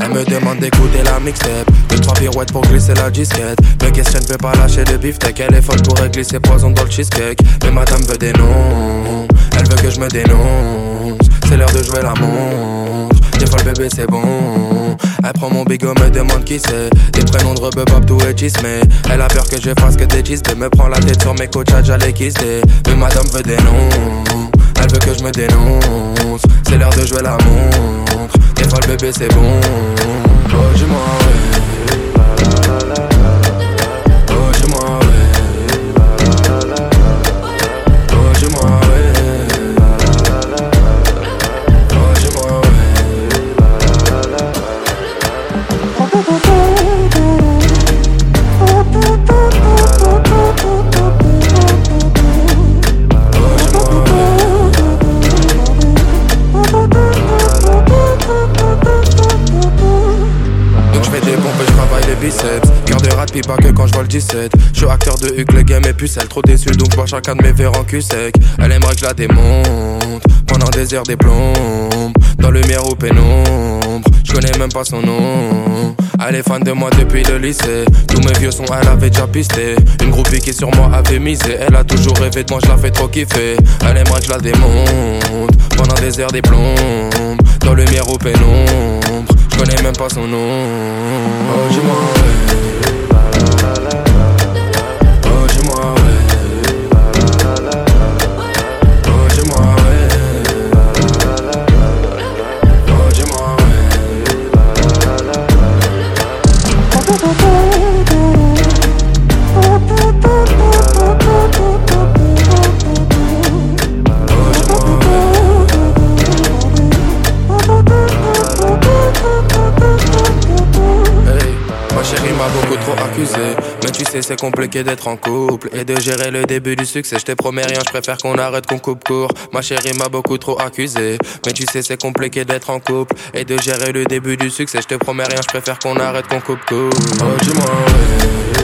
Elle me demande d'écouter la mixtape. Deux trois pirouettes pour glisser la disquette. Me question ne veut pas lâcher le beefsteak. Elle est folle pour glisser poison dans le cheesecake. Mais madame veut des noms. Elle veut que je me dénonce. C'est l'heure de jouer la montre. Des fois le bébé c'est bon prend mon bigot me demande qui c'est. Des prénoms de rebeu tout et mais Elle a peur que je fasse que des chistes Me prend la tête sur mes coachs j'allais kisser Mais madame veut des noms. Elle veut que je me dénonce. C'est l'heure de jouer la montre. Des fois le bébé c'est bon. Oh biceps Cœur de rat pas que quand je vois le 17 Je suis acteur de Huck, le game est pucelle Trop déçu donc bois chacun de mes verres en cul sec Elle aimerait que je la démonte Pendant des heures des plombes Dans le miroir ou pénombre. Je même pas son nom. Elle est fan de moi depuis le lycée. Tous mes vieux sons elle avait déjà pisté. Une groupie qui sur moi avait misé. Elle a toujours rêvé de moi je la fais trop kiffer. Elle aimerait que je la démonte Pendant des heures des plombes Dans le miroir ou pénombre. Je connais même pas son nom. Oh, ma chérie m'a beaucoup trop accusé. Mais tu sais, c'est compliqué d'être en couple et de gérer le début du succès. Je te promets rien, je préfère qu'on arrête, qu'on coupe court. Ma chérie m'a beaucoup trop accusé. Mais tu sais, c'est compliqué d'être en couple et de gérer le début du succès. Je te promets rien, je préfère qu'on arrête, qu'on coupe court. Oh.